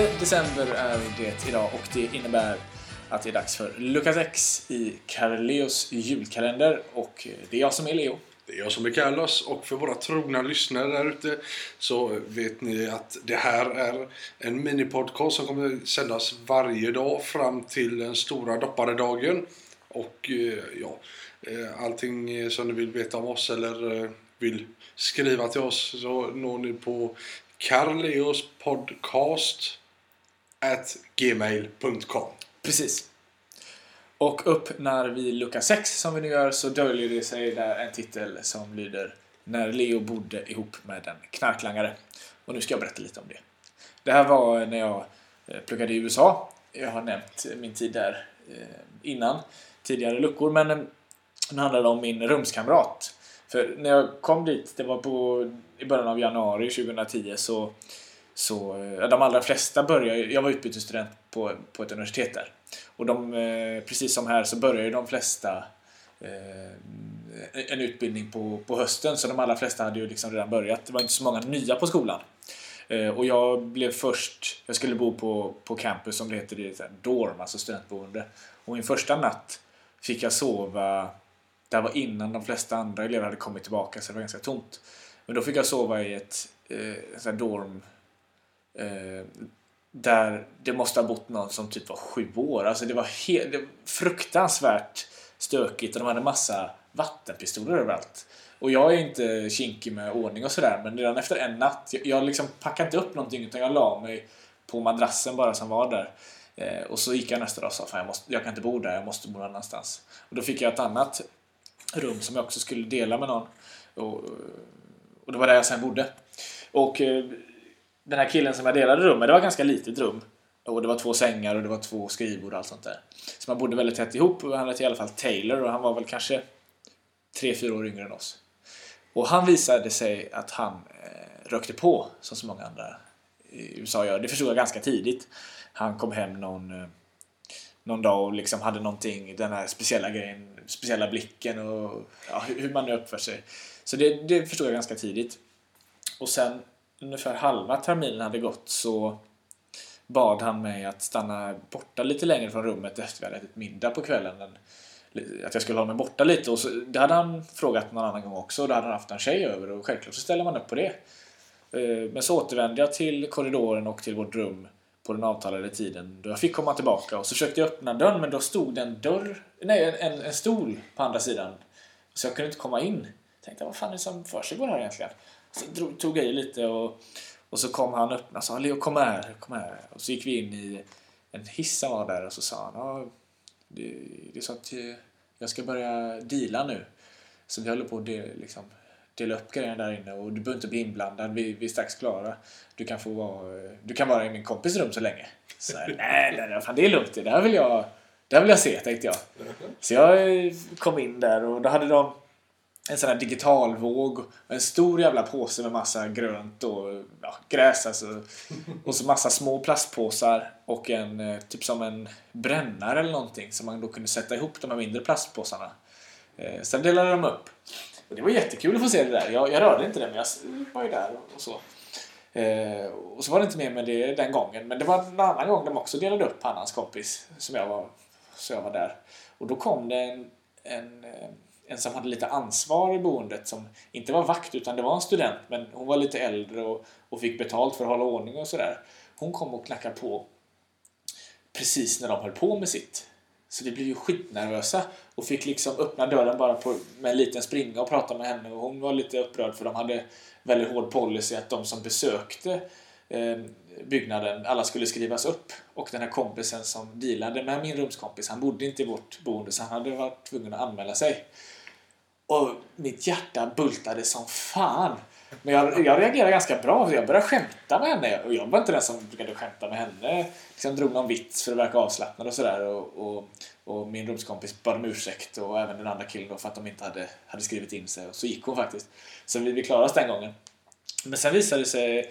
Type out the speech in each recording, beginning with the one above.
december är det idag och det innebär att det är dags för Lukas X i Carleos julkalender och det är jag som är Leo. Det är jag som är Carlos och för våra trogna lyssnare där ute så vet ni att det här är en minipodcast som kommer sändas varje dag fram till den stora dopparedagen. Och eh, ja, eh, allting som ni vill veta om oss eller eh, vill skriva till oss så når ni på carleospodcast at gmail.com Precis. Och upp när vi lucka 6 som vi nu gör så döljer det sig där en titel som lyder När Leo bodde ihop med en knarklangare. Och nu ska jag berätta lite om det. Det här var när jag eh, pluggade i USA. Jag har nämnt min tid där eh, innan, tidigare luckor, men eh, nu handlar det om min rumskamrat. För när jag kom dit, det var på, i början av januari 2010, så, så eh, de allra flesta började, jag var utbytesstudent på, på ett universitet där. Och de, eh, precis som här så börjar ju de flesta eh, en utbildning på, på hösten så de allra flesta hade ju liksom redan börjat. Det var inte så många nya på skolan. Och jag blev först, jag skulle bo på, på campus som det heter, i dorm, alltså studentboende. Och min första natt fick jag sova, det här var innan de flesta andra elever hade kommit tillbaka så det var ganska tomt. Men då fick jag sova i ett eh, dorm eh, där det måste ha bott någon som typ var sju år. Alltså det var, helt, det var fruktansvärt stökigt och de hade massa vattenpistoler överallt. Och jag är inte kinkig med ordning och sådär men redan efter en natt, jag, jag liksom packade inte upp någonting utan jag la mig på madrassen bara som var där. Eh, och så gick jag nästa dag och sa Fan, jag, måste, jag kan inte bo där, jag måste bo någon annanstans. Och då fick jag ett annat rum som jag också skulle dela med någon. Och, och det var där jag sen bodde. Och eh, den här killen som jag delade rum med, det var ganska litet rum. Och det var två sängar och det var två skrivbord och allt sånt där. Så man bodde väldigt tätt ihop och han hette i alla fall Taylor och han var väl kanske tre fyra år yngre än oss. Och han visade sig att han eh, rökte på som så många andra i USA gör. Det förstod jag ganska tidigt. Han kom hem någon, eh, någon dag och liksom hade någonting, den här speciella grejen, speciella blicken och ja, hur man nu uppför sig. Så det, det förstod jag ganska tidigt. Och sen ungefär halva terminen hade gått så bad han mig att stanna borta lite längre från rummet efter vi hade ätit middag på kvällen. Att jag skulle hålla mig borta lite och så, det hade han frågat någon annan gång också och då hade han haft en tjej över och självklart så ställer man upp på det. Eh, men så återvände jag till korridoren och till vårt rum på den avtalade tiden då jag fick komma tillbaka och så försökte jag öppna dörren men då stod det en dörr, nej en, en stol på andra sidan. Så jag kunde inte komma in. Jag tänkte vad fan är det som försiggår här egentligen? Så drog, tog jag i lite och, och så kom han upp och sa Leo kom här, kom här. Och så gick vi in i en hiss var där och så sa han ja, det, det är så att eh, jag ska börja deala nu. Så vi håller på att liksom, dela upp grejerna där inne och du behöver inte bli inblandad, vi, vi är strax klara. Du kan, få vara, eh, du kan vara i min kompis rum så länge. Så nej, nej, nej, fan det är lugnt, det där vill jag, det där vill jag se tänkte jag. Så jag eh, kom in där och då hade de en sån här digitalvåg en stor jävla påse med massa grönt och ja, gräs alltså. Och så massa små plastpåsar och en typ som en brännare eller någonting som man då kunde sätta ihop de här mindre plastpåsarna. Sen delade de upp. Och det var jättekul att få se det där. Jag, jag rörde inte det men jag var ju där och så. Eh, och så var det inte mer med det den gången. Men det var en annan gång de också delade upp han hans kompis som jag var, så jag var där. Och då kom det en, en, en som hade lite ansvar i boendet som inte var vakt utan det var en student men hon var lite äldre och, och fick betalt för att hålla ordning och sådär. Hon kom och knackade på precis när de höll på med sitt. Så vi blev ju skitnervösa och fick liksom öppna dörren bara på, med en liten springa och prata med henne och hon var lite upprörd för de hade väldigt hård policy att de som besökte eh, byggnaden, alla skulle skrivas upp och den här kompisen som dealade med min rumskompis, han bodde inte i vårt boende så han hade varit tvungen att anmäla sig. Och mitt hjärta bultade som fan. Men jag, jag reagerade ganska bra för jag började skämta med henne och jag var inte den som brukade skämta med henne. Liksom drog någon vits för att verka avslappnad och sådär och, och, och, min rumskompis bad om ursäkt och även den andra killen då för att de inte hade, hade skrivit in sig och så gick hon faktiskt. Så vi, vi klarade oss den gången. Men sen visade det sig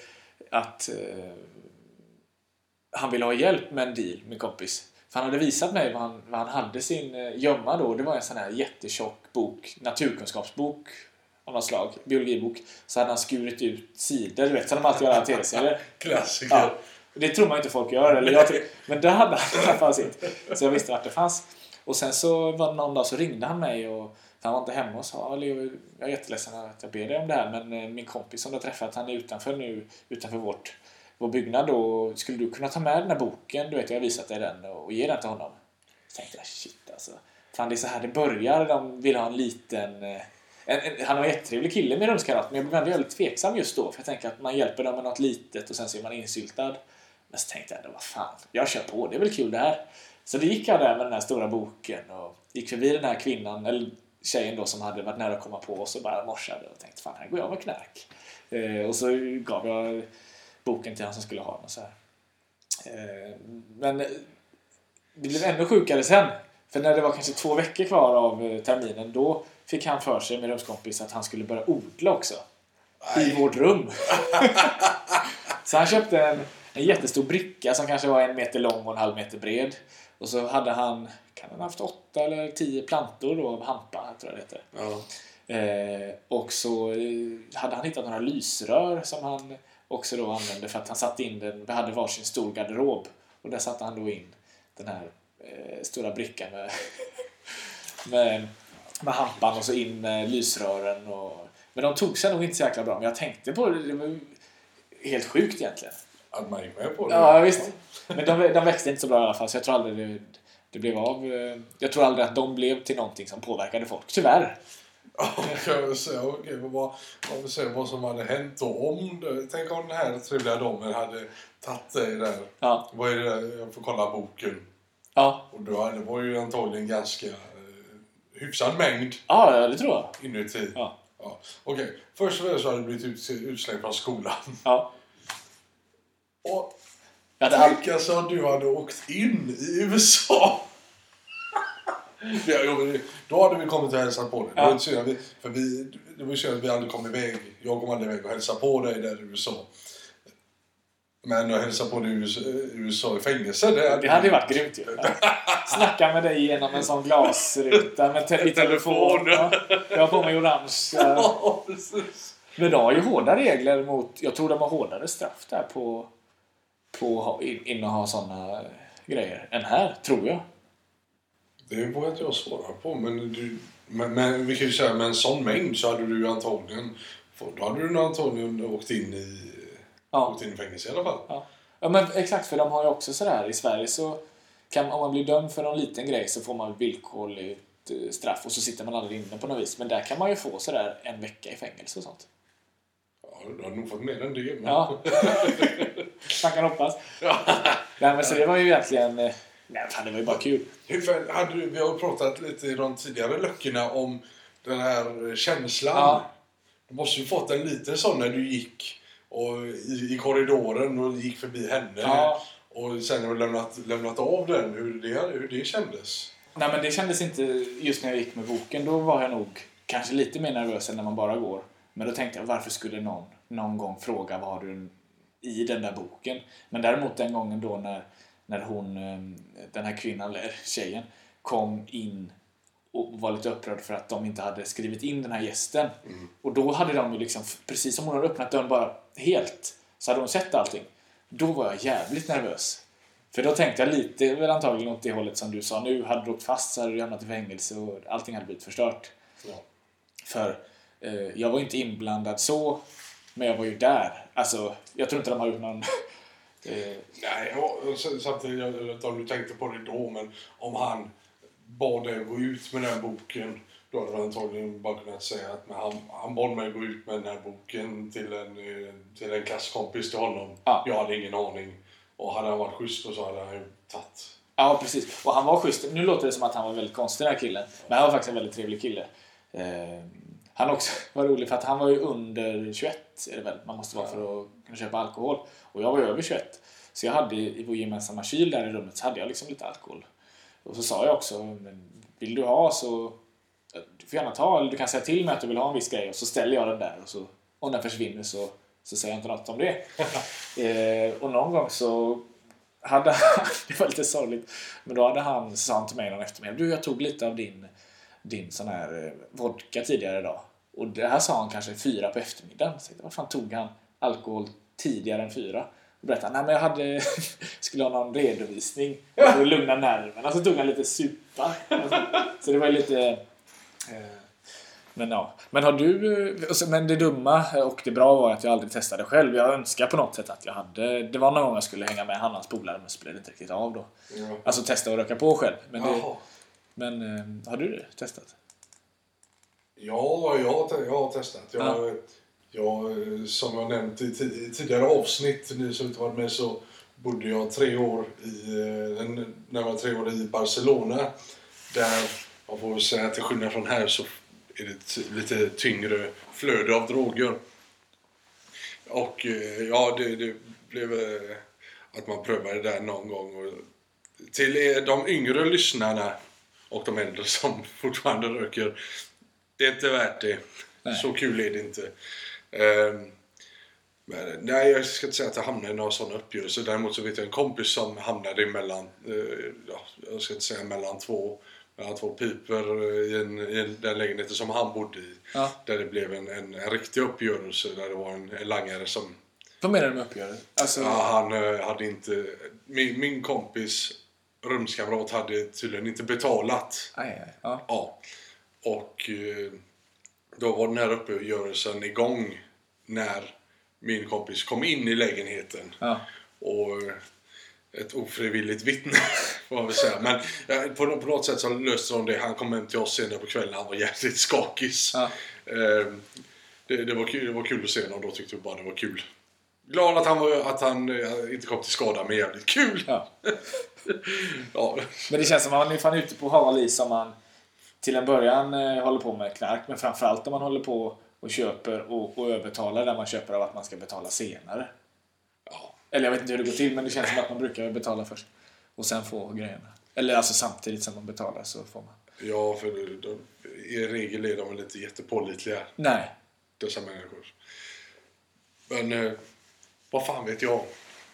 att eh, han ville ha hjälp med en deal, min kompis. För han hade visat mig vad han, vad han hade sin eh, gömma då. Det var en sån här jättetjock bok, naturkunskapsbok av något slag, biologibok. Så hade han skurit ut sidor, du vet som de alltid gör i tv-serier. Klassiker. Ja. Det tror man inte folk gör. Eller jag men där hade han i alla fall sitt. Så jag visste vart det fanns. Och sen så var det någon dag så ringde han mig och han var inte hemma och sa Leo, jag är jätteledsen att jag ber dig om det här men eh, min kompis som du har träffat han är utanför nu, utanför vårt, vår byggnad då. Skulle du kunna ta med den här boken, du vet jag har visat dig den och ge den till honom? Så tänkte jag shit alltså. Fan det är så här det börjar. De vill ha en liten eh, en, en, han var en jättetrevlig kille med rumskamrat men jag blev ändå väldigt tveksam just då för jag tänker att man hjälper dem med något litet och sen så är man insyltad. Men så tänkte jag, vad fan, jag kör på, det är väl kul det här. Så då gick jag där med den här stora boken och gick förbi den här kvinnan, eller tjejen då som hade varit nära att komma på oss och bara morsade och tänkte fan här går jag med knark. Eh, och så gav jag boken till han som skulle ha den och så här. Eh, men det blev ännu sjukare sen. För när det var kanske två veckor kvar av eh, terminen då fick han för sig med rumskompis att han skulle börja odla också. Nej. I vårt rum. så han köpte en, en jättestor bricka som kanske var en meter lång och en halv meter bred. Och så hade han, kan han ha haft åtta eller tio plantor då av hampa, tror jag det heter. Ja. Eh, och så eh, hade han hittat några lysrör som han också då använde för att han satte in den, vi hade varsin stor garderob. Och där satte han då in den här eh, stora brickan med, med, med hampan och så in eh, lysrören. Och, men de tog sig nog inte så jäkla bra. Men jag tänkte på det, det var helt sjukt egentligen. Att man gick med på det. Ja, visst. Men de, de växte inte så bra i alla fall så jag tror aldrig det, det blev av. eh, Jag tror aldrig att de blev till någonting som påverkade folk. Tyvärr. Kan jag säga, okej, vad, vad, vad, säger, vad som hade hänt då om det, Tänk om den här trevliga damen hade tagit dig där. Ja. Vad är det? Jag får kolla boken. Ja, Och då, hade- det var ju antagligen ganska eh, hyfsad mängd ja det tror jag. inuti. Ja. Ja. Okej, först och främst så hade du blivit ut, utslängd från skolan. Ja. Och Jag hade all... tänk alltså att du hade åkt in i USA. Ja, då hade vi kommit och hälsat på dig. Det var Ja. inte synd för vi, det var synd att vi aldrig kom iväg. Jag kom aldrig iväg och hälsade på dig där i USA. Men att hälsa på dig i USA, i fängelse, det hade, Det hade ju varit grymt ju. Ja. Snacka med dig genom en sån glasruta med te- i telefon. Ja. Jag har på mig orange. ja. Ja, precis. Men de har ju hårda regler mot... Jag tror de har hårdare straff där på... På inneha såna grejer än här, tror jag. Det vågar inte jag svara på, men, du, men, men vi kan ju säga med en sån mängd så hade du antagligen, då hade du antagligen åkt in i, Ja. åkt in i fängelse i alla fall. Ja. ja, men exakt. För de har ju också sådär. I Sverige så kan om man blir dömd för någon liten grej så får man villkorligt eh, straff och så sitter man aldrig inne på något vis. Men där kan man ju få sådär en vecka i fängelse och sånt. Ja, du har nog fått mer än det. Men... Ja. Man kan hoppas. Nej, men så det var ju egentligen... Nej, fan, det var ju bara kul. Hur hade du, vi har pratat lite i de tidigare luckorna om den här känslan. Ja. Du måste ju fått en liten sån när du gick och i, i korridoren och gick förbi henne. Ja. Och sen har du lämnat, lämnat av den, hur det, hur det kändes. Nej, men det kändes inte just när jag gick med boken. Då var jag nog kanske lite mer nervös än när man bara går. Men då tänkte jag, varför skulle någon någon gång fråga vad har du i den där boken? Men däremot den gången då när, när hon, eh, den här kvinnan, eller tjejen, kom in och var lite upprörd för att de inte hade skrivit in den här gästen. Och då hade de ju liksom, precis som hon hade öppnat dörren bara helt, så hade hon sett allting. Då var jag jävligt nervös. För då tänkte jag lite, väl antagligen åt det hållet som du sa nu. Hade du åkt fast så hade du hamnat i fängelse och allting hade blivit förstört. Ja. För eh, jag var inte inblandad så, men jag var ju där. Alltså, jag tror inte de har gjort någon... eh, Nej, och samtidigt, jag vet inte om du tänkte på det då, men om han bad dig gå ut med den boken då hade du antagligen bara kunnat säga att men han, han bad mig gå ut med den här boken till en, eh, till en klasskompis till honom. Ja. Jag hade ingen aning. Och hade han varit schysst så hade han ju tagit. Ja, precis. Och han var schysst. Nu låter det som att han var väldigt konstig den här killen. Men han var faktiskt en väldigt trevlig kille. Eh, han också var rolig för att han var ju under 21 är det väl man måste vara för att kunna köpa alkohol. Och jag var ju över 21. Så jag hade i vår gemensamma kyl där i rummet så hade jag liksom lite alkohol. Och så sa jag också, men vill du ha så du får gärna ta, eller du kan säga till mig att du vill ha en viss grej och så ställer jag den där och så om den försvinner så, så säger jag inte något om det. eh, och någon gång så hade han, det var lite sorgligt, men då hade han, sa han till mig någon eftermiddag, du jag tog lite av din, din sån här eh, vodka tidigare idag. Och det här sa han kanske fyra på eftermiddagen. Så vad fan tog han alkohol tidigare än fyra? Och berättade nej men jag hade, skulle ha någon redovisning för att lugna nerverna. Så tog han lite supa. Så det var lite... Eh, men ja. Men har du... Men det dumma och det bra var att jag aldrig testade själv. Jag önskar på något sätt att jag hade... Det var någon gång jag skulle hänga med Hannas polare men så blev det inte riktigt av då. Ja. Alltså testa att röka på själv. Men, det, men eh, har du det testat? Ja, jag har, jag har testat. Jag, Ja. jag, som jag nämnt i, ti- i tidigare avsnitt, ni som inte varit med, så bodde jag tre år i, eh, en- när jag var tre år i Barcelona. Där, man får säga att till skillnad från här så är det lite tyngre flöde av droger. Och eh, ja, det, det blev eh, att man prövade det där någon gång. Och till de yngre lyssnarna och de äldre som fortfarande röker, det är inte värt det. Nej. Så kul är det inte. Ehm, men, nej, jag ska inte säga att jag hamnade i några sådana uppgörelser. Däremot så vet jag en kompis som hamnade mellan, eh, ja, jag ska inte säga mellan två, mellan två piper i, en, i en, den lägenheten som han bodde i. Ja. Där det blev en, en, en riktig uppgörelse där det var en, en langare som Vad menar du med uppgörelse? Alltså, Ja, han eh, hade inte... Min, min kompis rumskamrat hade tydligen inte betalat. aj, aj, ja. Ja. Och eh, då var den här uppgörelsen igång när min kompis kom in i lägenheten. Ja. Och eh, ett ofrivilligt vittne, får man väl säga. Men eh, på, på något sätt så löste de det. Han kom hem till oss senare på kvällen. Han var jävligt skakig. Ja. Eh, det, det, var kul, det var kul att se honom. Då tyckte vi bara det var kul. Glad att han, var, att han inte kom till skada, men jävligt kul! ja. Ja, Men det känns som att man är fan ute på hal is om man till en början eh, håller på med knark. Men framförallt om man håller på och köper och, och överbetalar där man köper av att man ska betala senare. ja. Eller jag vet inte hur det går till men det känns som att man brukar betala först. Och sen få grejerna. Eller alltså samtidigt som man betalar så får man. ja för de, de, i regel är de väl inte jättepålitliga, Nej. dessa människor. Men eh, vad fan vet jag?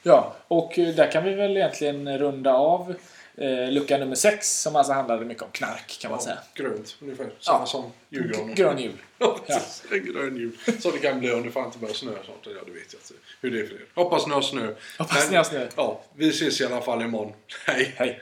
Ja, och eh, där kan vi väl egentligen runda av eh, lucka nummer 6 som alltså handlade mycket om knark kan man säga. Grönt ungefär. Samma Ja. som julgranen. Grön jul. Ja, Ja. grön jul. Så det kan bli om det fan inte börjar snö snart. Ja, det vet jag inte hur det är för er. Hoppas ni har snö. Hoppas ni har snö. Ja, vi ses i alla fall imorgon. Hej! Hej.